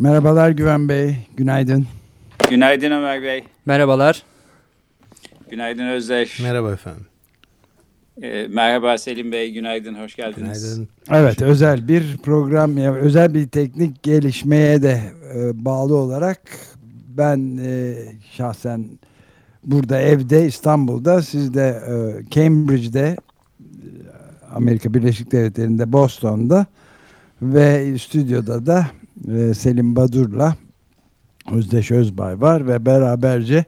Merhabalar Güven Bey, günaydın. Günaydın Ömer Bey. Merhabalar. Günaydın Özdeş. Merhaba efendim. Ee, merhaba Selim Bey, günaydın, hoş geldiniz. Günaydın. Evet, özel bir program, ya özel bir teknik gelişmeye de e, bağlı olarak ben e, şahsen burada evde İstanbul'da, siz de e, Cambridge'de, Amerika Birleşik Devletleri'nde, Boston'da ve stüdyoda da e, Selim Badur'la Özdeş Özbay var ve beraberce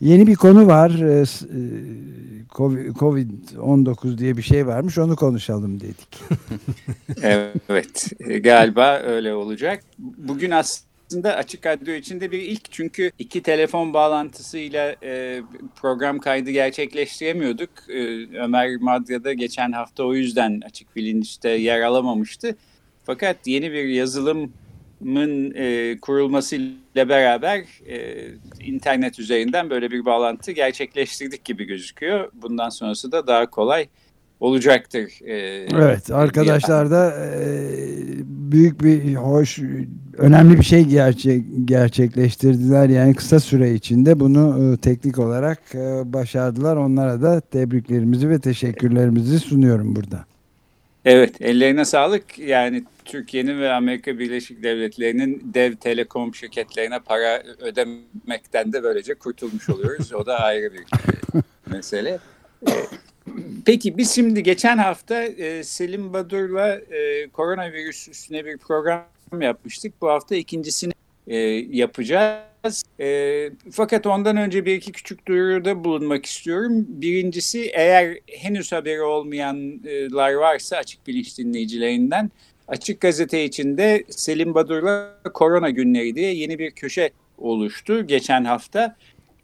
yeni bir konu var. E, s- e, Covid- Covid-19 diye bir şey varmış, onu konuşalım dedik. Evet, e, galiba öyle olacak. Bugün aslında Açık Radyo içinde bir ilk çünkü iki telefon bağlantısıyla e, program kaydı gerçekleştiremiyorduk. E, Ömer Madra'da geçen hafta o yüzden Açık Bilinç'te yer alamamıştı. Fakat yeni bir yazılımın e, kurulmasıyla beraber e, internet üzerinden böyle bir bağlantı gerçekleştirdik gibi gözüküyor. Bundan sonrası da daha kolay olacaktır. E, Evet, arkadaşlar da e, büyük bir hoş, önemli bir şey gerçek gerçekleştirdiler. Yani kısa süre içinde bunu e, teknik olarak e, başardılar. Onlara da tebriklerimizi ve teşekkürlerimizi sunuyorum burada. Evet, ellerine sağlık. Yani Türkiye'nin ve Amerika Birleşik Devletleri'nin dev telekom şirketlerine para ödemekten de böylece kurtulmuş oluyoruz. O da ayrı bir e, mesele. E, Peki biz şimdi geçen hafta e, Selim Badur'la koronavirüs üstüne bir program yapmıştık. Bu hafta ikincisini yapacağız. Fakat ondan önce bir iki küçük duyuruda bulunmak istiyorum. Birincisi eğer henüz haberi olmayanlar varsa açık bilinç dinleyicilerinden Açık Gazete içinde Selim Badur'la Korona Günleri diye yeni bir köşe oluştu geçen hafta.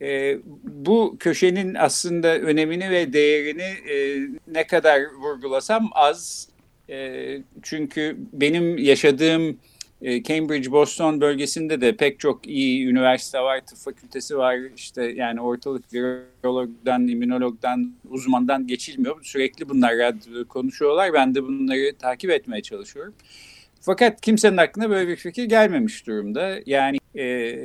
E, bu köşenin aslında önemini ve değerini e, ne kadar vurgulasam az. E, çünkü benim yaşadığım Cambridge, Boston bölgesinde de pek çok iyi üniversite var, tıp fakültesi var. İşte yani ortalık virologdan, immünologdan, uzmandan geçilmiyor. Sürekli bunlar radyoda konuşuyorlar. Ben de bunları takip etmeye çalışıyorum. Fakat kimsenin aklına böyle bir fikir gelmemiş durumda. Yani e,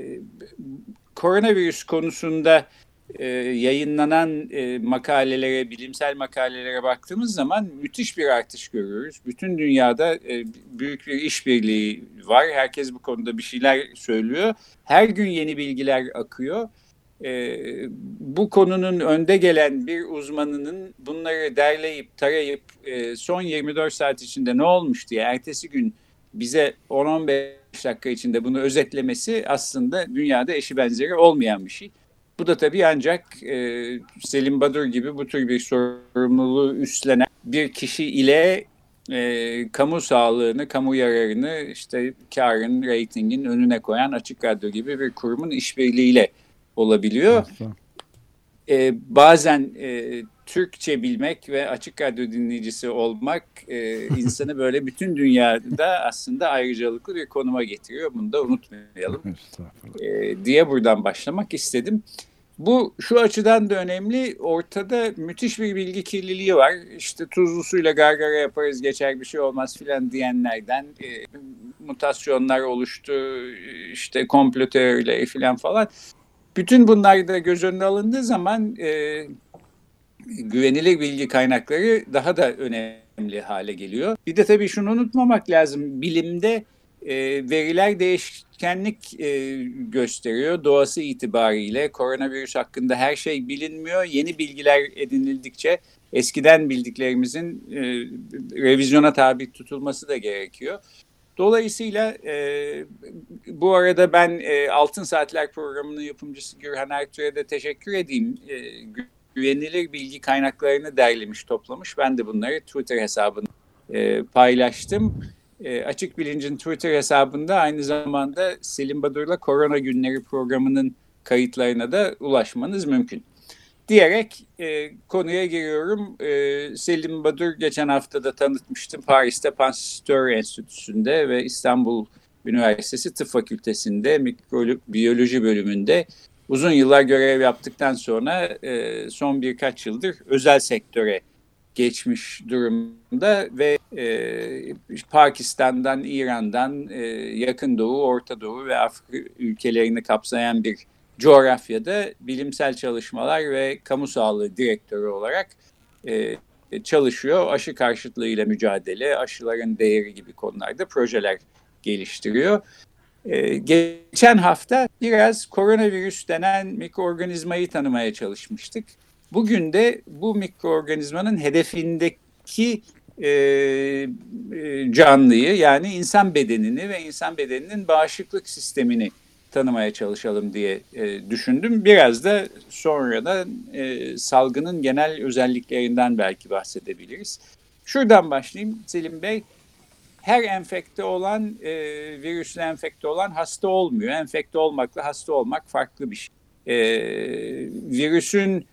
koronavirüs konusunda e, yayınlanan e, makalelere, bilimsel makalelere baktığımız zaman müthiş bir artış görüyoruz. Bütün dünyada e, büyük bir işbirliği var. Herkes bu konuda bir şeyler söylüyor. Her gün yeni bilgiler akıyor. E, bu konunun önde gelen bir uzmanının bunları derleyip tarayıp e, son 24 saat içinde ne olmuş diye ertesi gün bize 10-15 dakika içinde bunu özetlemesi aslında dünyada eşi benzeri olmayan bir şey. Bu da tabii ancak e, Selim Badur gibi bu tür bir sorumluluğu üstlenen bir kişi ile e, kamu sağlığını, kamu yararını işte karın, reytingin önüne koyan Açık Radyo gibi bir kurumun işbirliğiyle olabiliyor. E, bazen e, Türkçe bilmek ve Açık Radyo dinleyicisi olmak e, insanı böyle bütün dünyada aslında ayrıcalıklı bir konuma getiriyor. Bunu da unutmayalım e, diye buradan başlamak istedim. Bu şu açıdan da önemli. Ortada müthiş bir bilgi kirliliği var. İşte tuzlu suyla gargara yaparız geçer bir şey olmaz filan diyenlerden e, mutasyonlar oluştu. işte komplo teorileri filan falan. Bütün bunlar da göz önüne alındığı zaman e, güvenilir bilgi kaynakları daha da önemli hale geliyor. Bir de tabii şunu unutmamak lazım. Bilimde e, veriler değişkenlik e, gösteriyor. Doğası itibariyle koronavirüs hakkında her şey bilinmiyor. Yeni bilgiler edinildikçe eskiden bildiklerimizin e, revizyona tabi tutulması da gerekiyor. Dolayısıyla e, bu arada ben e, Altın Saatler programının yapımcısı Gürhan Ertuğ'a da teşekkür edeyim. E, güvenilir bilgi kaynaklarını derlemiş, toplamış. Ben de bunları Twitter hesabında e, paylaştım. E, Açık Bilinc'in Twitter hesabında aynı zamanda Selim Badur'la Korona Günleri programının kayıtlarına da ulaşmanız mümkün. Diyerek e, konuya giriyorum. E, Selim Badur geçen hafta da tanıtmıştım. Paris'te Pasteur Enstitüsü'nde ve İstanbul Üniversitesi Tıp Fakültesi'nde mikrobiyoloji bölümünde uzun yıllar görev yaptıktan sonra e, son birkaç yıldır özel sektöre geçmiş durumda ve e, Pakistan'dan, İran'dan, e, Yakın Doğu, Orta Doğu ve Afrika ülkelerini kapsayan bir coğrafyada bilimsel çalışmalar ve kamu sağlığı direktörü olarak e, çalışıyor. Aşı karşıtlığıyla mücadele, aşıların değeri gibi konularda projeler geliştiriyor. Ee, geçen hafta biraz koronavirüs denen mikroorganizmayı tanımaya çalışmıştık. Bugün de bu mikroorganizmanın hedefindeki e, e, canlıyı yani insan bedenini ve insan bedeninin bağışıklık sistemini tanımaya çalışalım diye e, düşündüm. Biraz da sonra da e, salgının genel özelliklerinden belki bahsedebiliriz. Şuradan başlayayım Selim Bey her enfekte olan e, virüsle enfekte olan hasta olmuyor. Enfekte olmakla hasta olmak farklı bir şey. E, virüsün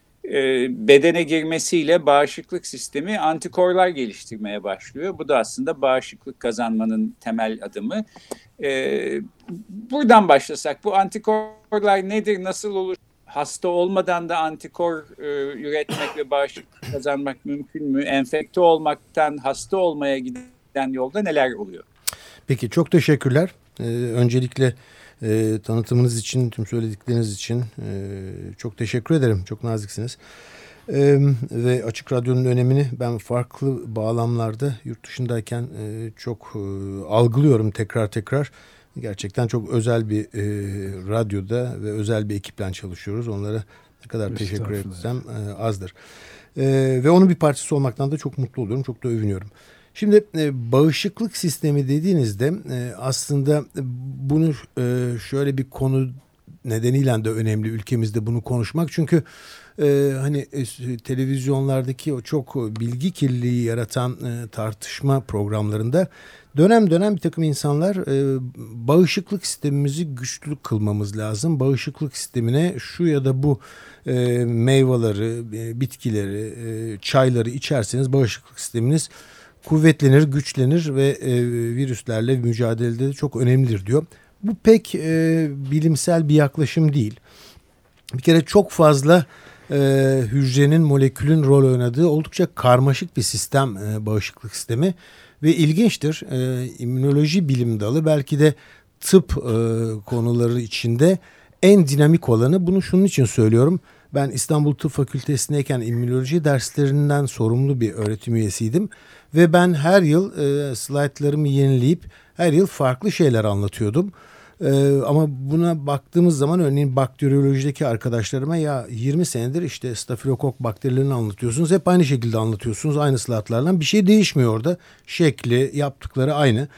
bedene girmesiyle bağışıklık sistemi antikorlar geliştirmeye başlıyor. Bu da aslında bağışıklık kazanmanın temel adımı. E, buradan başlasak bu antikorlar nedir, nasıl olur? Hasta olmadan da antikor e, üretmek ve bağışıklık kazanmak mümkün mü? Enfekte olmaktan hasta olmaya giden yolda neler oluyor? Peki çok teşekkürler. Ee, öncelikle e, tanıtımınız için, tüm söyledikleriniz için e, çok teşekkür ederim. Çok naziksiniz. E, ve Açık Radyo'nun önemini ben farklı bağlamlarda yurt dışındayken e, çok e, algılıyorum tekrar tekrar. Gerçekten çok özel bir e, radyoda ve özel bir ekiple çalışıyoruz. Onlara ne kadar teşekkür etsem e, azdır. E, ve onun bir parçası olmaktan da çok mutlu oluyorum. Çok da övünüyorum. Şimdi e, bağışıklık sistemi dediğinizde e, aslında bunu e, şöyle bir konu nedeniyle de önemli ülkemizde bunu konuşmak. Çünkü hani televizyonlardaki o çok bilgi kirliliği yaratan tartışma programlarında dönem dönem bir takım insanlar bağışıklık sistemimizi güçlü kılmamız lazım. Bağışıklık sistemine şu ya da bu meyveleri, bitkileri, çayları içerseniz bağışıklık sisteminiz kuvvetlenir, güçlenir ve e, virüslerle mücadelede çok önemlidir diyor. Bu pek e, bilimsel bir yaklaşım değil. Bir kere çok fazla e, hücrenin, molekülün rol oynadığı oldukça karmaşık bir sistem e, bağışıklık sistemi. Ve ilginçtir, e, immünoloji bilim dalı belki de tıp e, konuları içinde en dinamik olanı. Bunu şunun için söylüyorum. Ben İstanbul Tıp Fakültesindeyken immünoloji derslerinden sorumlu bir öğretim üyesiydim. Ve ben her yıl e, slaytlarımı yenileyip her yıl farklı şeyler anlatıyordum. Ee, ama buna baktığımız zaman örneğin bakteriyolojideki arkadaşlarıma ya 20 senedir işte stafilokok bakterilerini anlatıyorsunuz. Hep aynı şekilde anlatıyorsunuz aynı slaytlarla. Bir şey değişmiyor orada. Şekli, yaptıkları aynı.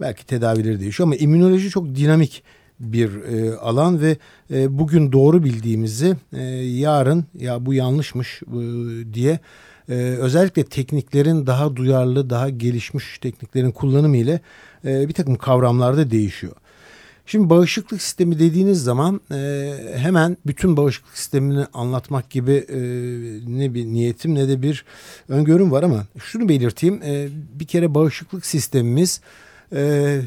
Belki tedavileri değişiyor ama immünoloji çok dinamik bir e, alan ve e, bugün doğru bildiğimizi e, yarın ya bu yanlışmış e, diye e, özellikle tekniklerin daha duyarlı, daha gelişmiş tekniklerin kullanımı ile e, bir takım kavramlarda değişiyor. Şimdi bağışıklık sistemi dediğiniz zaman e, hemen bütün bağışıklık sistemini anlatmak gibi e, ne bir niyetim ne de bir öngörüm var ama şunu belirteyim. E, bir kere bağışıklık sistemimiz e,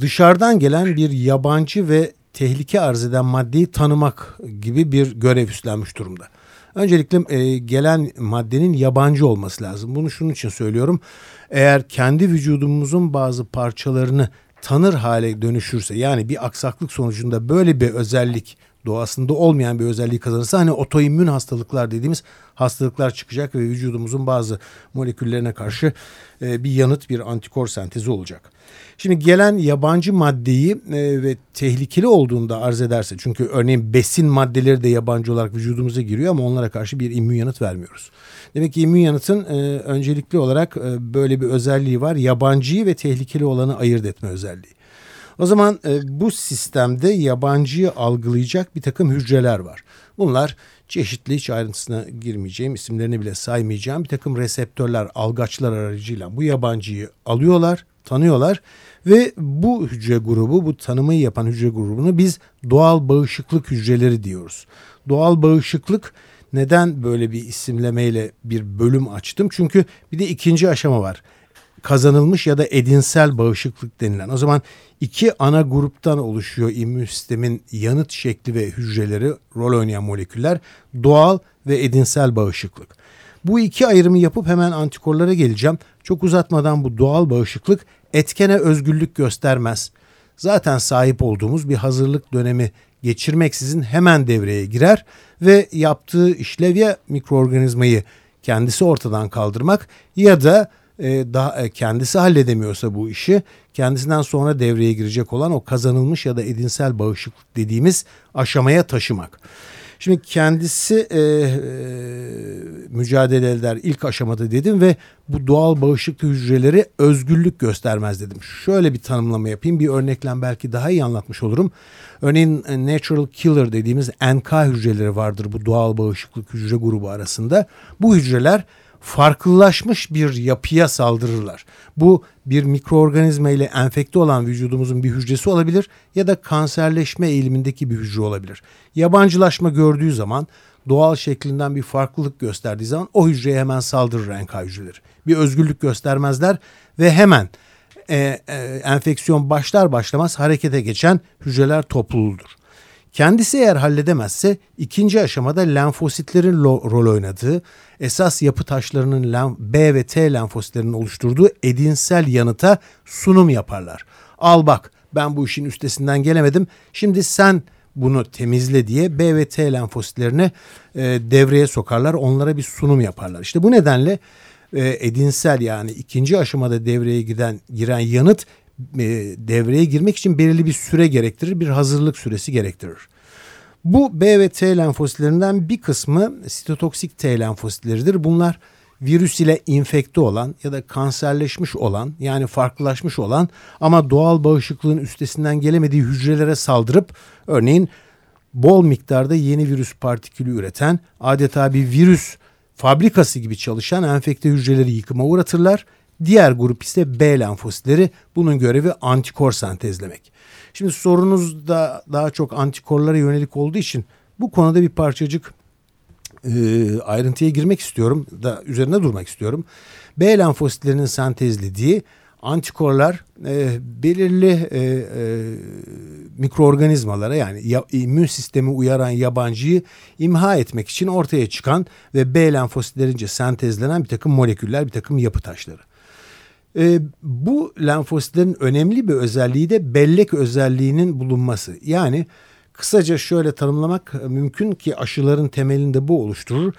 dışarıdan gelen bir yabancı ve tehlike arz eden maddeyi tanımak gibi bir görev üstlenmiş durumda. Öncelikle e, gelen maddenin yabancı olması lazım. Bunu şunun için söylüyorum. Eğer kendi vücudumuzun bazı parçalarını tanır hale dönüşürse yani bir aksaklık sonucunda böyle bir özellik doğasında olmayan bir özelliği kazanırsa hani otoimmün hastalıklar dediğimiz hastalıklar çıkacak ve vücudumuzun bazı moleküllerine karşı e, bir yanıt bir antikor sentezi olacak. Şimdi gelen yabancı maddeyi e, ve tehlikeli olduğunda arz ederse çünkü örneğin besin maddeleri de yabancı olarak vücudumuza giriyor ama onlara karşı bir immün yanıt vermiyoruz. Demek ki immün yanıtın e, öncelikli olarak e, böyle bir özelliği var. Yabancıyı ve tehlikeli olanı ayırt etme özelliği. O zaman e, bu sistemde yabancıyı algılayacak bir takım hücreler var. Bunlar çeşitli hiç ayrıntısına girmeyeceğim, isimlerini bile saymayacağım bir takım reseptörler, algaçlar aracıyla bu yabancıyı alıyorlar tanıyorlar. Ve bu hücre grubu, bu tanımayı yapan hücre grubunu biz doğal bağışıklık hücreleri diyoruz. Doğal bağışıklık neden böyle bir isimlemeyle bir bölüm açtım? Çünkü bir de ikinci aşama var. Kazanılmış ya da edinsel bağışıklık denilen. O zaman iki ana gruptan oluşuyor immün sistemin yanıt şekli ve hücreleri, rol oynayan moleküller. Doğal ve edinsel bağışıklık. Bu iki ayrımı yapıp hemen antikorlara geleceğim. Çok uzatmadan bu doğal bağışıklık etkene özgürlük göstermez. Zaten sahip olduğumuz bir hazırlık dönemi geçirmeksizin hemen devreye girer ve yaptığı işlev ya mikroorganizmayı kendisi ortadan kaldırmak ya da daha e, kendisi halledemiyorsa bu işi kendisinden sonra devreye girecek olan o kazanılmış ya da edinsel bağışıklık dediğimiz aşamaya taşımak. Şimdi kendisi e, e, mücadele eder ilk aşamada dedim ve bu doğal bağışıklık hücreleri özgürlük göstermez dedim. Şöyle bir tanımlama yapayım bir örnekle belki daha iyi anlatmış olurum. Örneğin e, natural killer dediğimiz NK hücreleri vardır bu doğal bağışıklık hücre grubu arasında. Bu hücreler farklılaşmış bir yapıya saldırırlar. Bu bir mikroorganizma ile enfekte olan vücudumuzun bir hücresi olabilir ya da kanserleşme eğilimindeki bir hücre olabilir. Yabancılaşma gördüğü zaman doğal şeklinden bir farklılık gösterdiği zaman o hücreye hemen saldırır NK hücreleri. Bir özgürlük göstermezler ve hemen e, e, enfeksiyon başlar başlamaz harekete geçen hücreler topluludur. Kendisi eğer halledemezse ikinci aşamada lenfositlerin rol oynadığı, esas yapı taşlarının B ve T lenfositlerinin oluşturduğu edinsel yanıta sunum yaparlar. Al bak ben bu işin üstesinden gelemedim. Şimdi sen bunu temizle diye B ve T lenfositlerini e, devreye sokarlar. Onlara bir sunum yaparlar. İşte bu nedenle e, edinsel yani ikinci aşamada devreye giden giren yanıt devreye girmek için belirli bir süre gerektirir, bir hazırlık süresi gerektirir. Bu B ve T lenfositlerinden bir kısmı sitotoksik T lenfositleridir. Bunlar virüs ile infekte olan ya da kanserleşmiş olan yani farklılaşmış olan ama doğal bağışıklığın üstesinden gelemediği hücrelere saldırıp örneğin bol miktarda yeni virüs partikülü üreten adeta bir virüs fabrikası gibi çalışan enfekte hücreleri yıkıma uğratırlar. Diğer grup ise B lenfositleri bunun görevi antikor sentezlemek. Şimdi sorunuz da daha çok antikorlara yönelik olduğu için bu konuda bir parçacık e, ayrıntıya girmek istiyorum da üzerine durmak istiyorum. B lenfositlerinin sentezlediği antikorlar e, belirli e, e, mikroorganizmalara yani ya, immün sistemi uyaran yabancıyı imha etmek için ortaya çıkan ve B lenfositlerince sentezlenen bir takım moleküller, bir takım yapı taşları. E, bu lenfositlerin önemli bir özelliği de bellek özelliğinin bulunması. Yani kısaca şöyle tanımlamak mümkün ki aşıların temelinde bu oluşturur.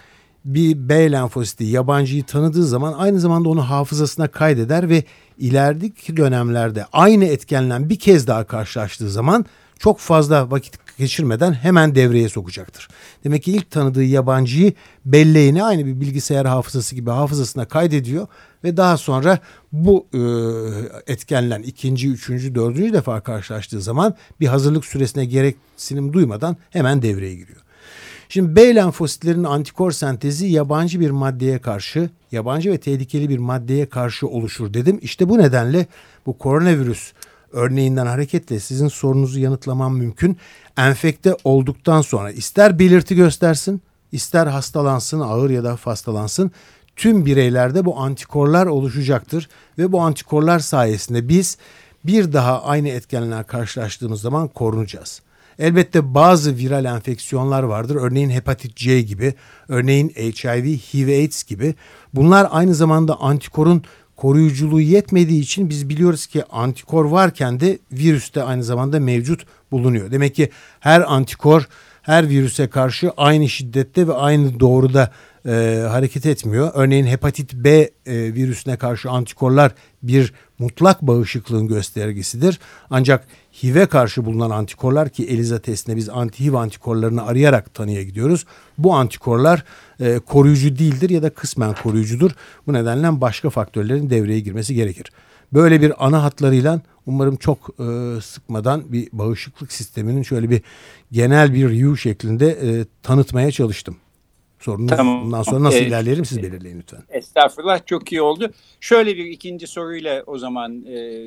Bir B lenfositi yabancıyı tanıdığı zaman aynı zamanda onu hafızasına kaydeder ve ilerideki dönemlerde aynı etkenle bir kez daha karşılaştığı zaman çok fazla vakit geçirmeden hemen devreye sokacaktır. Demek ki ilk tanıdığı yabancıyı belleğine aynı bir bilgisayar hafızası gibi hafızasına kaydediyor ve daha sonra bu e, etkenlen ikinci, üçüncü, dördüncü defa karşılaştığı zaman bir hazırlık süresine gereksinim duymadan hemen devreye giriyor. Şimdi B lenfositlerin antikor sentezi yabancı bir maddeye karşı, yabancı ve tehlikeli bir maddeye karşı oluşur dedim. İşte bu nedenle bu koronavirüs örneğinden hareketle sizin sorunuzu yanıtlamam mümkün. Enfekte olduktan sonra ister belirti göstersin, ister hastalansın, ağır ya da hastalansın tüm bireylerde bu antikorlar oluşacaktır ve bu antikorlar sayesinde biz bir daha aynı etkenlerle karşılaştığımız zaman korunacağız. Elbette bazı viral enfeksiyonlar vardır. Örneğin hepatit C gibi, örneğin HIV, HIV AIDS gibi. Bunlar aynı zamanda antikorun koruyuculuğu yetmediği için biz biliyoruz ki antikor varken de virüs de aynı zamanda mevcut bulunuyor. Demek ki her antikor her virüse karşı aynı şiddette ve aynı doğruda e, hareket etmiyor. Örneğin hepatit B e, virüsüne karşı antikorlar bir mutlak bağışıklığın göstergesidir. Ancak HIV'e karşı bulunan antikorlar ki ELISA testinde biz anti-HIV antikorlarını arayarak tanıya gidiyoruz. Bu antikorlar e, koruyucu değildir ya da kısmen koruyucudur. Bu nedenle başka faktörlerin devreye girmesi gerekir. Böyle bir ana hatlarıyla umarım çok e, sıkmadan bir bağışıklık sisteminin şöyle bir genel bir review şeklinde e, tanıtmaya çalıştım. Sorunuz tamam. bundan sonra nasıl ee, ilerleyelim siz belirleyin lütfen. Estağfurullah çok iyi oldu. Şöyle bir ikinci soruyla o zaman e,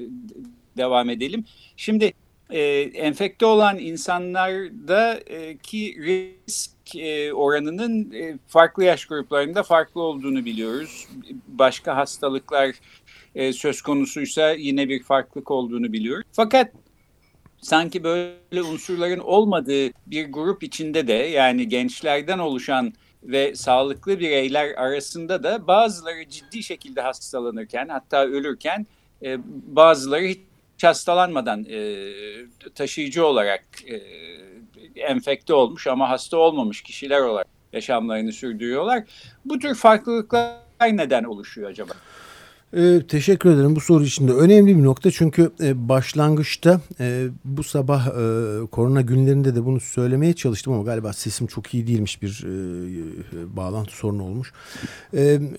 devam edelim. Şimdi e, enfekte olan insanlardaki risk e, oranının e, farklı yaş gruplarında farklı olduğunu biliyoruz. Başka hastalıklar e, söz konusuysa yine bir farklılık olduğunu biliyoruz. Fakat sanki böyle unsurların olmadığı bir grup içinde de yani gençlerden oluşan ve sağlıklı bireyler arasında da bazıları ciddi şekilde hastalanırken hatta ölürken e, bazıları hiç hastalanmadan e, taşıyıcı olarak e, enfekte olmuş ama hasta olmamış kişiler olarak yaşamlarını sürdürüyorlar. Bu tür farklılıklar neden oluşuyor acaba? Ee, teşekkür ederim bu soru için de önemli bir nokta çünkü e, başlangıçta e, bu sabah e, korona günlerinde de bunu söylemeye çalıştım ama galiba sesim çok iyi değilmiş bir bağlantı sorunu olmuş.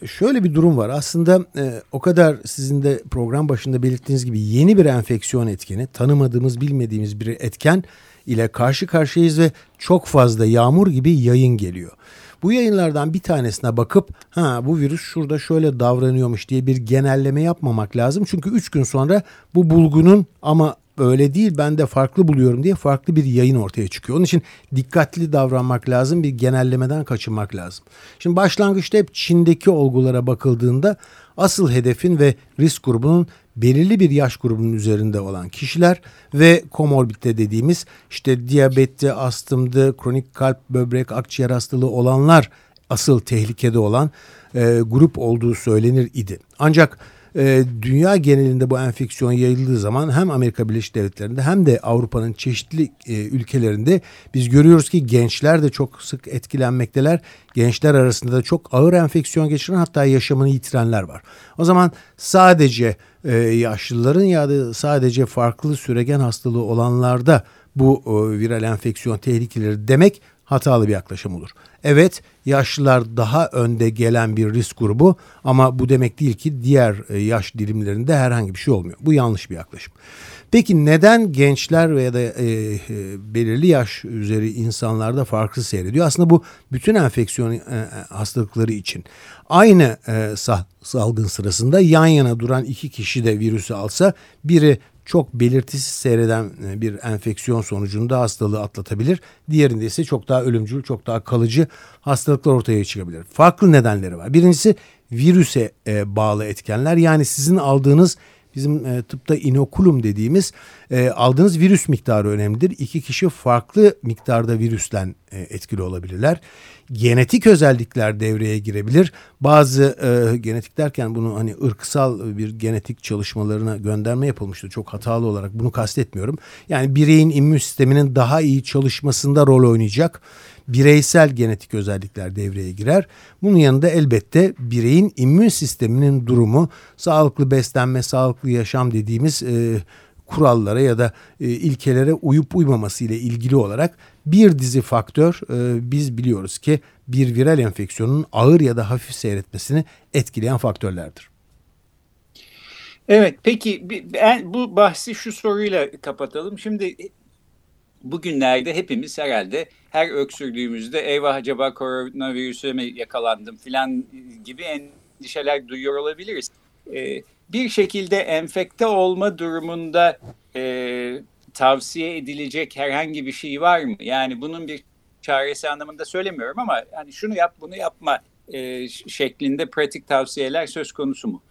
Şöyle bir durum var aslında o kadar sizin de program başında belirttiğiniz gibi yeni bir enfeksiyon etkeni tanımadığımız bilmediğimiz bir etken ile karşı karşıyayız ve çok fazla yağmur gibi yayın geliyor. Bu yayınlardan bir tanesine bakıp ha bu virüs şurada şöyle davranıyormuş diye bir genelleme yapmamak lazım. Çünkü 3 gün sonra bu bulgunun ama öyle değil ben de farklı buluyorum diye farklı bir yayın ortaya çıkıyor. Onun için dikkatli davranmak lazım bir genellemeden kaçınmak lazım. Şimdi başlangıçta hep Çin'deki olgulara bakıldığında asıl hedefin ve risk grubunun belirli bir yaş grubunun üzerinde olan kişiler ve komorbidite dediğimiz işte diyabette, astımdı, kronik kalp, böbrek, akciğer hastalığı olanlar asıl tehlikede olan e, grup olduğu söylenir idi. Ancak e, dünya genelinde bu enfeksiyon yayıldığı zaman hem Amerika Birleşik Devletleri'nde hem de Avrupa'nın çeşitli e, ülkelerinde biz görüyoruz ki gençler de çok sık etkilenmekteler. Gençler arasında da çok ağır enfeksiyon geçiren hatta yaşamını yitirenler var. O zaman sadece e, yaşlıların ya da sadece farklı süregen hastalığı olanlarda bu e, viral enfeksiyon tehlikeleri demek hatalı bir yaklaşım olur. Evet yaşlılar daha önde gelen bir risk grubu ama bu demek değil ki diğer e, yaş dilimlerinde herhangi bir şey olmuyor. Bu yanlış bir yaklaşım. Peki neden gençler veya da e, e, belirli yaş üzeri insanlarda farklı seyrediyor? Aslında bu bütün enfeksiyon e, hastalıkları için. Aynı e, salgın sırasında yan yana duran iki kişi de virüsü alsa biri çok belirtisiz seyreden e, bir enfeksiyon sonucunda hastalığı atlatabilir. Diğerinde ise çok daha ölümcül, çok daha kalıcı hastalıklar ortaya çıkabilir. Farklı nedenleri var. Birincisi virüse e, bağlı etkenler. Yani sizin aldığınız bizim e, tıpta inokulum dediğimiz e, aldığınız virüs miktarı önemlidir. İki kişi farklı miktarda virüsten e, etkili olabilirler. Genetik özellikler devreye girebilir. Bazı e, genetik derken bunu hani ırksal bir genetik çalışmalarına gönderme yapılmıştı. Çok hatalı olarak bunu kastetmiyorum. Yani bireyin immün sisteminin daha iyi çalışmasında rol oynayacak bireysel genetik özellikler devreye girer. Bunun yanında elbette bireyin immün sisteminin durumu, sağlıklı beslenme, sağlıklı yaşam dediğimiz e, kurallara ya da e, ilkelere uyup uymaması ile ilgili olarak bir dizi faktör e, biz biliyoruz ki bir viral enfeksiyonun ağır ya da hafif seyretmesini etkileyen faktörlerdir. Evet peki bu bahsi şu soruyla kapatalım. Şimdi bugünlerde hepimiz herhalde her öksürdüğümüzde eyvah acaba koronavirüse mi yakalandım filan gibi endişeler duyuyor olabiliriz. Ee, bir şekilde enfekte olma durumunda e, tavsiye edilecek herhangi bir şey var mı? Yani bunun bir çaresi anlamında söylemiyorum ama hani şunu yap bunu yapma e, şeklinde pratik tavsiyeler söz konusu mu?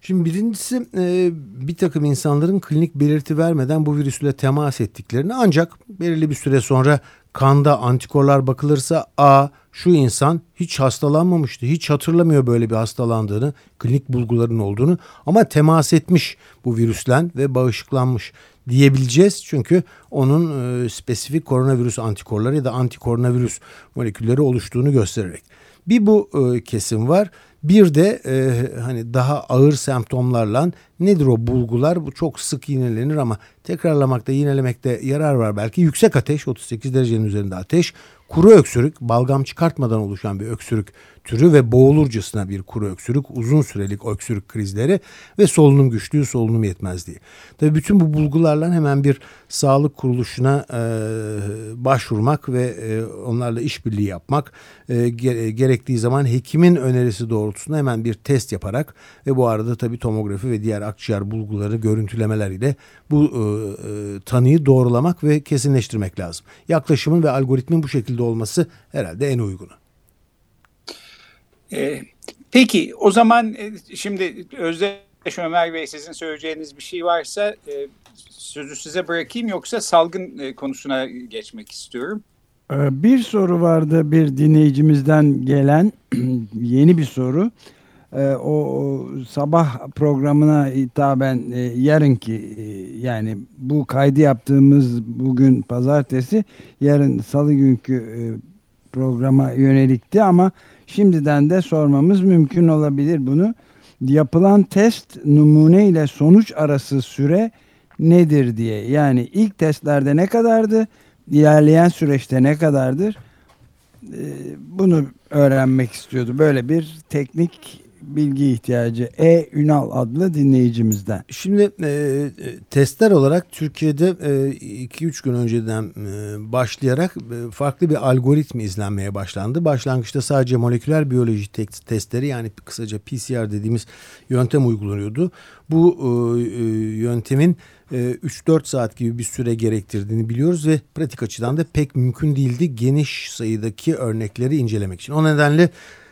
Şimdi birincisi e, bir takım insanların klinik belirti vermeden bu virüsle temas ettiklerini ancak belirli bir süre sonra kanda antikorlar bakılırsa a şu insan hiç hastalanmamıştı. Hiç hatırlamıyor böyle bir hastalandığını, klinik bulguların olduğunu ama temas etmiş bu virüsle ve bağışıklanmış diyebileceğiz. Çünkü onun e, spesifik koronavirüs antikorları ya da antikoronavirüs molekülleri oluştuğunu göstererek. Bir bu e, kesim var. Bir de e, hani daha ağır semptomlarla nedir o bulgular? Bu çok sık yinelenir ama tekrarlamakta, yinelemekte yarar var belki. Yüksek ateş, 38 derecenin üzerinde ateş, kuru öksürük balgam çıkartmadan oluşan bir öksürük türü ve boğulurcasına bir kuru öksürük, uzun sürelik öksürük krizleri ve solunum güçlüğü, solunum yetmezliği. Tabii bütün bu bulgularla hemen bir sağlık kuruluşuna e, başvurmak ve e, onlarla işbirliği yapmak, e, gerektiği zaman hekimin önerisi doğrultusunda hemen bir test yaparak ve bu arada tabii tomografi ve diğer akciğer bulguları, görüntülemeler ile bu e, e, tanıyı doğrulamak ve kesinleştirmek lazım. Yaklaşımın ve algoritmin bu şekilde olması herhalde en uygunu. E, peki o zaman e, şimdi Özdeş Ömer Bey sizin söyleyeceğiniz bir şey varsa e, sözü size bırakayım yoksa salgın e, konusuna geçmek istiyorum. Ee, bir soru vardı bir dinleyicimizden gelen yeni bir soru. Ee, o, o sabah programına hitaben e, yarınki e, yani bu kaydı yaptığımız bugün pazartesi yarın salı günkü e, programa yönelikti ama Şimdiden de sormamız mümkün olabilir bunu. Yapılan test numune ile sonuç arası süre nedir diye. Yani ilk testlerde ne kadardı? İlerleyen süreçte ne kadardır? Ee, bunu öğrenmek istiyordu. Böyle bir teknik bilgi ihtiyacı E Ünal adlı dinleyicimizden. Şimdi e, e testler olarak Türkiye'de 2-3 e, gün önceden e, başlayarak e, farklı bir algoritma izlenmeye başlandı. Başlangıçta sadece moleküler biyoloji testleri yani kısaca PCR dediğimiz yöntem uygulanıyordu. Bu e, e yöntemin 3-4 saat gibi bir süre gerektirdiğini biliyoruz ve pratik açıdan da pek mümkün değildi geniş sayıdaki örnekleri incelemek için. O nedenle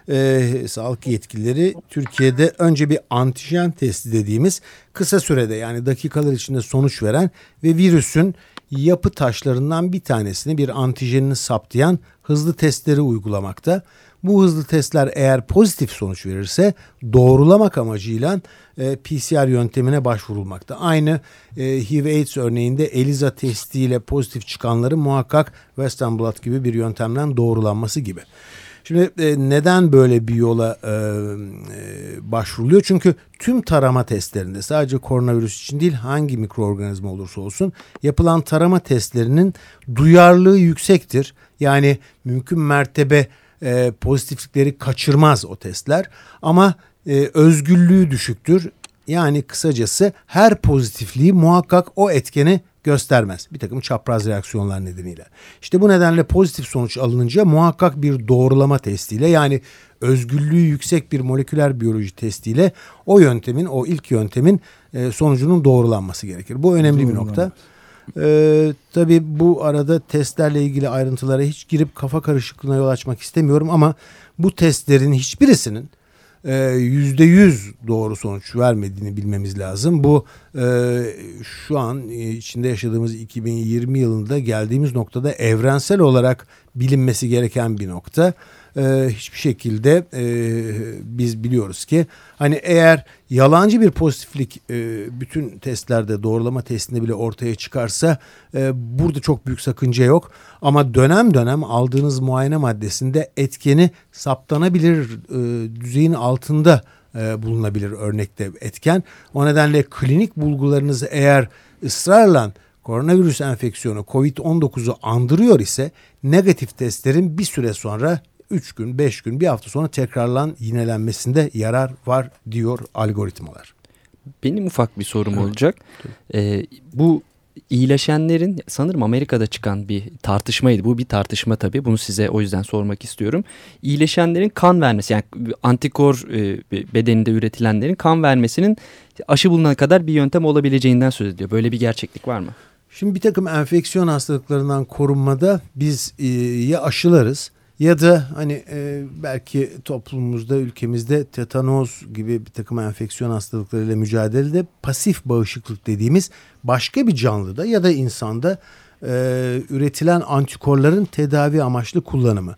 e, sağlık yetkilileri Türkiye'de önce bir antijen testi dediğimiz kısa sürede yani dakikalar içinde sonuç veren ve virüsün yapı taşlarından bir tanesini bir antijenini saptayan hızlı testleri uygulamakta. Bu hızlı testler eğer pozitif sonuç verirse doğrulamak amacıyla e, PCR yöntemine başvurulmakta. Aynı e, HIV-AIDS örneğinde ELISA testiyle pozitif çıkanları muhakkak Western blot gibi bir yöntemden doğrulanması gibi. Şimdi e, neden böyle bir yola e, e, başvuruluyor? Çünkü tüm tarama testlerinde sadece koronavirüs için değil hangi mikroorganizma olursa olsun yapılan tarama testlerinin duyarlılığı yüksektir. Yani mümkün mertebe e, pozitiflikleri kaçırmaz o testler ama e, özgürlüğü düşüktür. Yani kısacası her pozitifliği muhakkak o etkeni göstermez. Bir takım çapraz reaksiyonlar nedeniyle. İşte bu nedenle pozitif sonuç alınınca muhakkak bir doğrulama testiyle yani özgürlüğü yüksek bir moleküler biyoloji testiyle o yöntemin, o ilk yöntemin e, sonucunun doğrulanması gerekir. Bu önemli bir nokta. Ee, tabii bu arada testlerle ilgili ayrıntılara hiç girip kafa karışıklığına yol açmak istemiyorum ama bu testlerin hiçbirisinin e, yüzde yüz doğru sonuç vermediğini bilmemiz lazım. Bu şu an içinde yaşadığımız 2020 yılında geldiğimiz noktada evrensel olarak bilinmesi gereken bir nokta e, hiçbir şekilde e, biz biliyoruz ki hani eğer yalancı bir pozitiflik e, bütün testlerde doğrulama testinde bile ortaya çıkarsa e, burada çok büyük sakınca yok. Ama dönem dönem aldığınız muayene maddesinde etkeni saptanabilir e, düzeyin altında e, bulunabilir örnekte etken. O nedenle klinik bulgularınızı eğer ısrarla koronavirüs enfeksiyonu COVID-19'u andırıyor ise negatif testlerin bir süre sonra 3 gün, 5 gün, bir hafta sonra tekrarlan yinelenmesinde yarar var diyor algoritmalar. Benim ufak bir sorum olacak. Ee, bu iyileşenlerin sanırım Amerika'da çıkan bir tartışmaydı. Bu bir tartışma tabii. Bunu size o yüzden sormak istiyorum. İyileşenlerin kan vermesi yani antikor e, bedeninde üretilenlerin kan vermesinin aşı bulunana kadar bir yöntem olabileceğinden söz ediyor. Böyle bir gerçeklik var mı? Şimdi bir takım enfeksiyon hastalıklarından korunmada biz e, ya aşılarız ya da hani e, belki toplumumuzda, ülkemizde tetanoz gibi bir takım enfeksiyon hastalıklarıyla mücadelede pasif bağışıklık dediğimiz başka bir canlıda ya da insanda e, üretilen antikorların tedavi amaçlı kullanımı.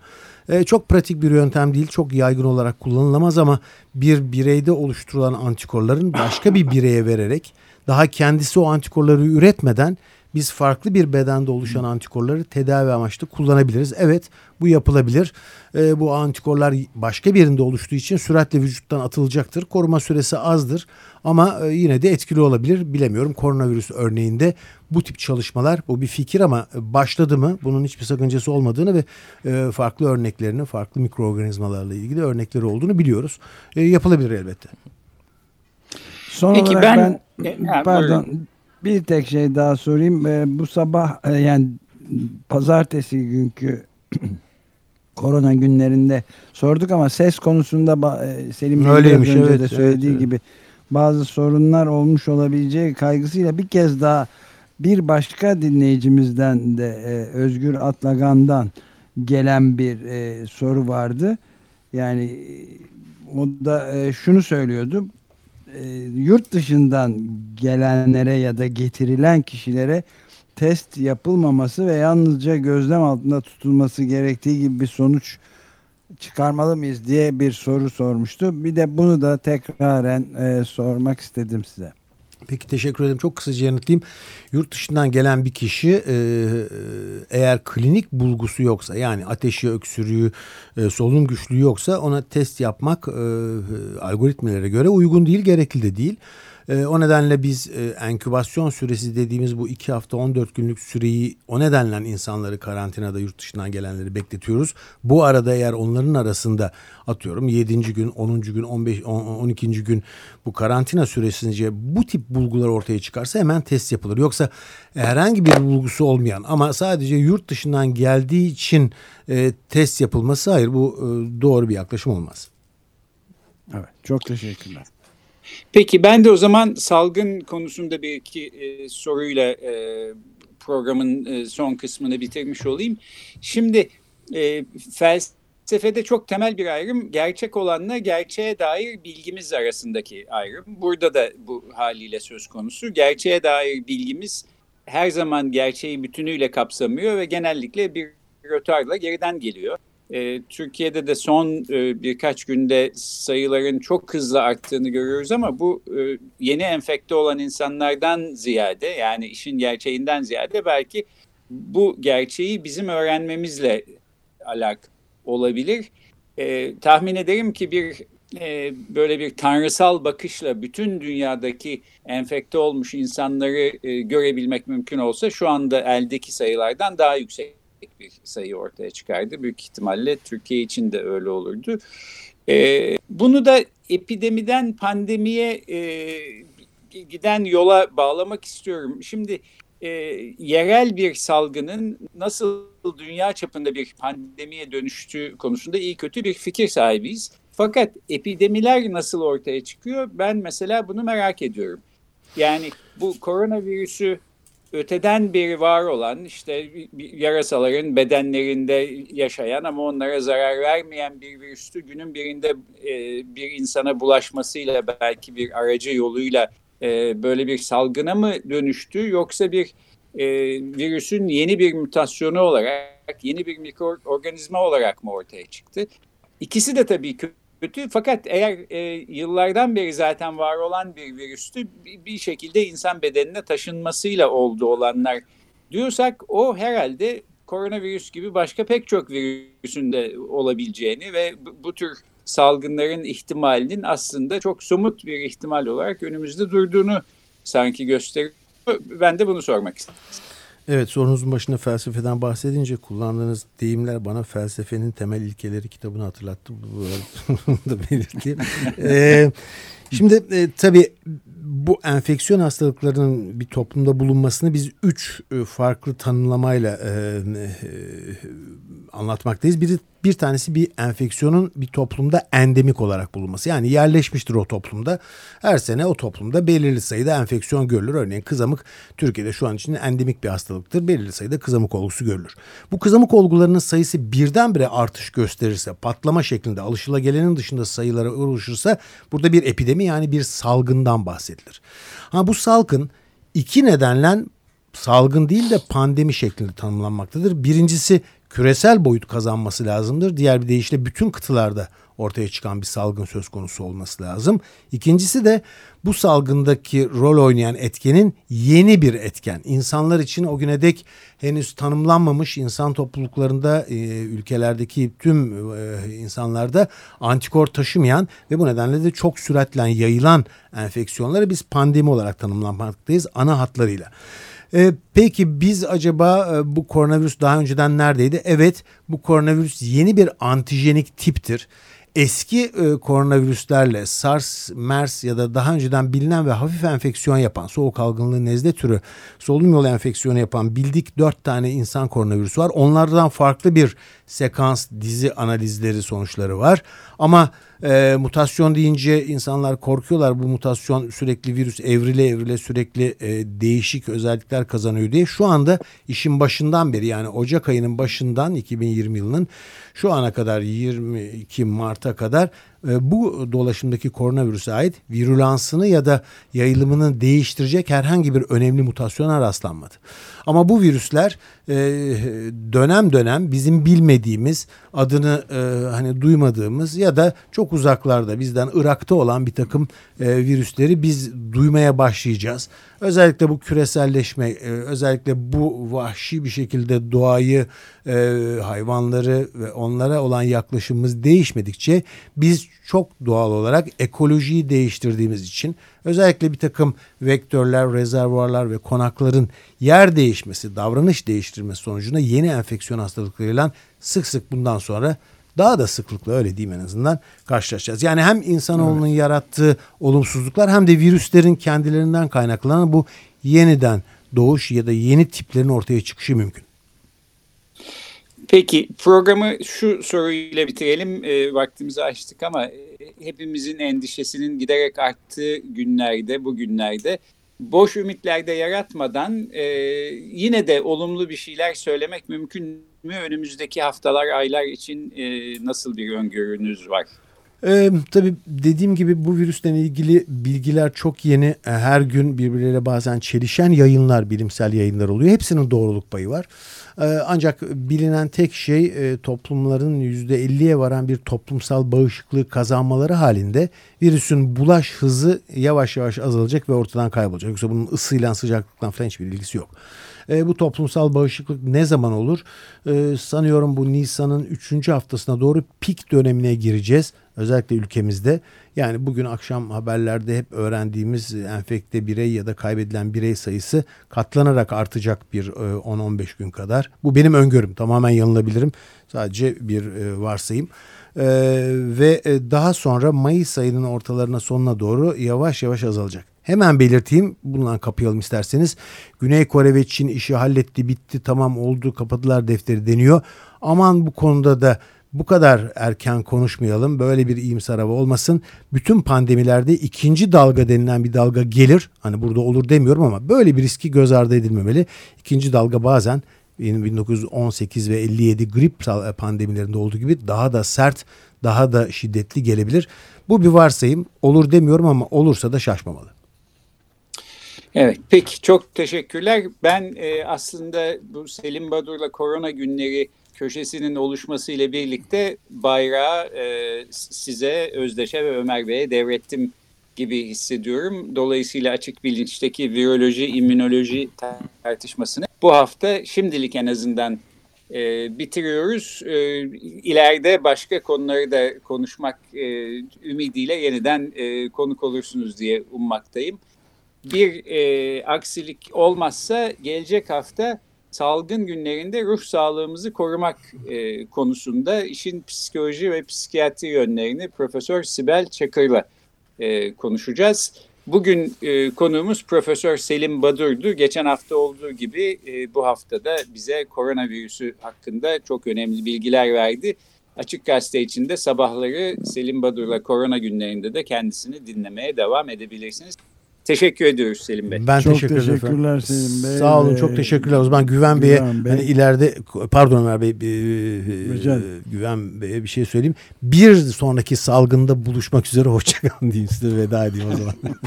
E, çok pratik bir yöntem değil, çok yaygın olarak kullanılamaz ama bir bireyde oluşturulan antikorların başka bir bireye vererek daha kendisi o antikorları üretmeden biz farklı bir bedende oluşan antikorları tedavi amaçlı kullanabiliriz. Evet bu yapılabilir. E, bu antikorlar başka birinde oluştuğu için süratle vücuttan atılacaktır. Koruma süresi azdır ama e, yine de etkili olabilir. Bilemiyorum koronavirüs örneğinde bu tip çalışmalar bu bir fikir ama başladı mı bunun hiçbir sakıncası olmadığını ve e, farklı örneklerini farklı mikroorganizmalarla ilgili örnekleri olduğunu biliyoruz. E, yapılabilir elbette. Son Peki olarak ben, ben pardon buyurun. Bir tek şey daha sorayım. E, bu sabah e, yani pazartesi günkü korona günlerinde sorduk ama ses konusunda e, Selim Öyleymiş, önce evet, de söylediği evet, gibi bazı sorunlar olmuş olabileceği kaygısıyla bir kez daha bir başka dinleyicimizden de e, Özgür Atlagan'dan gelen bir e, soru vardı. Yani o da e, şunu söylüyordu. E, yurt dışından gelenlere ya da getirilen kişilere test yapılmaması ve yalnızca gözlem altında tutulması gerektiği gibi bir sonuç çıkarmalı mıyız diye bir soru sormuştu. Bir de bunu da tekraren e, sormak istedim size. Peki teşekkür ederim. Çok kısaca yanıtlayayım. Yurt dışından gelen bir kişi e, eğer klinik bulgusu yoksa yani ateşi, öksürüğü, e, solunum güçlüğü yoksa ona test yapmak e, algoritmelere göre uygun değil, gerekli de değil. E, o nedenle biz e, enkübasyon süresi dediğimiz bu iki hafta 14 günlük süreyi o nedenle insanları karantinada yurt dışından gelenleri bekletiyoruz. Bu arada eğer onların arasında atıyorum 7. gün, 10. gün, 15, 12. gün bu karantina süresince bu tip bulgular ortaya çıkarsa hemen test yapılır. Yoksa herhangi bir bulgusu olmayan ama sadece yurt dışından geldiği için e, test yapılması hayır bu e, doğru bir yaklaşım olmaz. Evet çok teşekkürler. Peki ben de o zaman salgın konusunda bir iki e, soruyla e, programın e, son kısmını bitirmiş olayım. Şimdi e, felsefede çok temel bir ayrım gerçek olanla gerçeğe dair bilgimiz arasındaki ayrım. Burada da bu haliyle söz konusu. Gerçeğe dair bilgimiz her zaman gerçeği bütünüyle kapsamıyor ve genellikle bir rötarla geriden geliyor. E, Türkiye'de de son e, birkaç günde sayıların çok hızlı arttığını görüyoruz ama bu e, yeni enfekte olan insanlardan ziyade yani işin gerçeğinden ziyade belki bu gerçeği bizim öğrenmemizle alak olabilir. E, tahmin ederim ki bir e, böyle bir tanrısal bakışla bütün dünyadaki enfekte olmuş insanları görebilmek mümkün olsa şu anda eldeki sayılardan daha yüksek bir sayı ortaya çıkardı. Büyük ihtimalle Türkiye için de öyle olurdu. E, bunu da epidemiden pandemiye e, giden yola bağlamak istiyorum. Şimdi e, yerel bir salgının nasıl dünya çapında bir pandemiye dönüştüğü konusunda iyi kötü bir fikir sahibiyiz. Fakat epidemiler nasıl ortaya çıkıyor? Ben mesela bunu merak ediyorum. Yani bu koronavirüsü öteden beri var olan işte yarasaların bedenlerinde yaşayan ama onlara zarar vermeyen bir virüstü günün birinde e, bir insana bulaşmasıyla belki bir aracı yoluyla e, böyle bir salgına mı dönüştü yoksa bir e, virüsün yeni bir mutasyonu olarak yeni bir mikroorganizma olarak mı ortaya çıktı? İkisi de tabii kötü fakat eğer e, yıllardan beri zaten var olan bir virüstü bir, bir şekilde insan bedenine taşınmasıyla oldu olanlar diyorsak o herhalde koronavirüs gibi başka pek çok virüsün de olabileceğini ve bu, bu tür salgınların ihtimalinin aslında çok somut bir ihtimal olarak önümüzde durduğunu sanki gösteriyor. Ben de bunu sormak istedim. Evet sorunuzun başında felsefeden bahsedince kullandığınız deyimler bana felsefenin temel ilkeleri kitabını hatırlattı. Bunu da belirteyim. ee, şimdi e, tabii bu enfeksiyon hastalıklarının bir toplumda bulunmasını biz üç e, farklı tanımlamayla e, e, anlatmaktayız. Biri bir tanesi bir enfeksiyonun bir toplumda endemik olarak bulunması. Yani yerleşmiştir o toplumda. Her sene o toplumda belirli sayıda enfeksiyon görülür. Örneğin kızamık Türkiye'de şu an için endemik bir hastalıktır. Belirli sayıda kızamık olgusu görülür. Bu kızamık olgularının sayısı birdenbire artış gösterirse, patlama şeklinde alışılagelenin dışında sayılara oluşursa burada bir epidemi yani bir salgından bahsedilir. Ha bu salgın iki nedenle salgın değil de pandemi şeklinde tanımlanmaktadır. Birincisi küresel boyut kazanması lazımdır. Diğer bir deyişle bütün kıtalarda ortaya çıkan bir salgın söz konusu olması lazım. İkincisi de bu salgındaki rol oynayan etkenin yeni bir etken. İnsanlar için o güne dek henüz tanımlanmamış insan topluluklarında e, ülkelerdeki tüm e, insanlarda antikor taşımayan ve bu nedenle de çok süratle yayılan enfeksiyonları biz pandemi olarak tanımlamaktayız ana hatlarıyla. E, peki biz acaba e, bu koronavirüs daha önceden neredeydi? Evet bu koronavirüs yeni bir antijenik tiptir eski e, koronavirüslerle SARS, MERS ya da daha önceden bilinen ve hafif enfeksiyon yapan, soğuk algınlığı, nezle türü solunum yolu enfeksiyonu yapan bildik dört tane insan koronavirüsü var. Onlardan farklı bir sekans dizi analizleri sonuçları var. Ama e, mutasyon deyince insanlar korkuyorlar bu mutasyon sürekli virüs evrile evrile sürekli e, değişik özellikler kazanıyor diye. Şu anda işin başından beri yani Ocak ayının başından 2020 yılının şu ana kadar 22 Mart'a kadar e, bu dolaşımdaki koronavirüse ait virülansını ya da yayılımını değiştirecek herhangi bir önemli mutasyona rastlanmadı. Ama bu virüsler e, dönem dönem bizim bilmediğimiz adını e, hani duymadığımız ya da çok uzaklarda bizden Irak'ta olan bir takım virüsleri biz duymaya başlayacağız. Özellikle bu küreselleşme, özellikle bu vahşi bir şekilde doğayı, hayvanları ve onlara olan yaklaşımımız değişmedikçe biz çok doğal olarak ekolojiyi değiştirdiğimiz için özellikle bir takım vektörler, rezervuarlar ve konakların yer değişmesi, davranış değiştirmesi sonucunda yeni enfeksiyon hastalıklarıyla sık sık bundan sonra daha da sıklıkla öyle diyeyim en azından karşılaşacağız. Yani hem insanoğlunun evet. yarattığı olumsuzluklar hem de virüslerin kendilerinden kaynaklanan bu yeniden doğuş ya da yeni tiplerin ortaya çıkışı mümkün. Peki programı şu soruyla bitirelim. E, vaktimizi açtık ama e, hepimizin endişesinin giderek arttığı günlerde, bugünlerde boş ümitlerde yaratmadan e, yine de olumlu bir şeyler söylemek mümkün mü? Önümüzdeki haftalar, aylar için e, nasıl bir öngörünüz var? Ee, tabii dediğim gibi bu virüsten ilgili bilgiler çok yeni. E, her gün birbirleriyle bazen çelişen yayınlar, bilimsel yayınlar oluyor. Hepsinin doğruluk payı var. Ee, ancak bilinen tek şey e, toplumların %50'ye varan bir toplumsal bağışıklığı kazanmaları halinde virüsün bulaş hızı yavaş yavaş azalacak ve ortadan kaybolacak. Yoksa bunun ısıyla sıcaklıktan falan hiçbir ilgisi yok. E, bu toplumsal bağışıklık ne zaman olur? E, sanıyorum bu Nisan'ın 3. haftasına doğru pik dönemine gireceğiz. Özellikle ülkemizde. Yani bugün akşam haberlerde hep öğrendiğimiz enfekte birey ya da kaybedilen birey sayısı katlanarak artacak bir 10-15 e, gün kadar. Bu benim öngörüm. Tamamen yanılabilirim. Sadece bir e, varsayım. Ee, ve e, daha sonra Mayıs ayının ortalarına sonuna doğru yavaş yavaş azalacak. Hemen belirteyim bundan kapayalım isterseniz. Güney Kore ve Çin işi halletti bitti tamam oldu kapadılar defteri deniyor. Aman bu konuda da bu kadar erken konuşmayalım. Böyle bir iyimser hava olmasın. Bütün pandemilerde ikinci dalga denilen bir dalga gelir. Hani burada olur demiyorum ama böyle bir riski göz ardı edilmemeli. İkinci dalga bazen 1918 ve 57 grip pandemilerinde olduğu gibi daha da sert, daha da şiddetli gelebilir. Bu bir varsayım. Olur demiyorum ama olursa da şaşmamalı. Evet, peki çok teşekkürler. Ben e, aslında bu Selim Badur'la korona günleri köşesinin oluşması ile birlikte bayrağı e, size, Özdeş'e ve Ömer Bey'e devrettim gibi hissediyorum. Dolayısıyla açık bilinçteki viroloji, immünoloji tartışmasını bu hafta şimdilik en azından e, bitiriyoruz. E, ileride başka konuları da konuşmak e, ümidiyle yeniden e, konuk olursunuz diye ummaktayım. Bir e, aksilik olmazsa gelecek hafta salgın günlerinde ruh sağlığımızı korumak e, konusunda işin psikoloji ve psikiyatri yönlerini Profesör Sibel Çakır'la e, konuşacağız. Bugün e, konuğumuz Profesör Selim Badur'du. Geçen hafta olduğu gibi e, bu haftada bize koronavirüsü hakkında çok önemli bilgiler verdi. Açık Gazete içinde sabahları Selim Badur'la korona günlerinde de kendisini dinlemeye devam edebilirsiniz. Teşekkür ediyoruz Selim Bey. Ben çok teşekkür teşekkürler efendim. Selim Bey. Sağ olun çok teşekkürler. O zaman Güven Bey'e Bey. hani ileride pardon Ömer Bey e, Güven Bey'e bir şey söyleyeyim. Bir sonraki salgında buluşmak üzere hoşçakalın diyeyim size veda edeyim o zaman.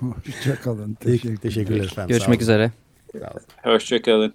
hoşçakalın. Teşekkür, teşekkürler efendim. Görüşmek üzere. Hoşçakalın.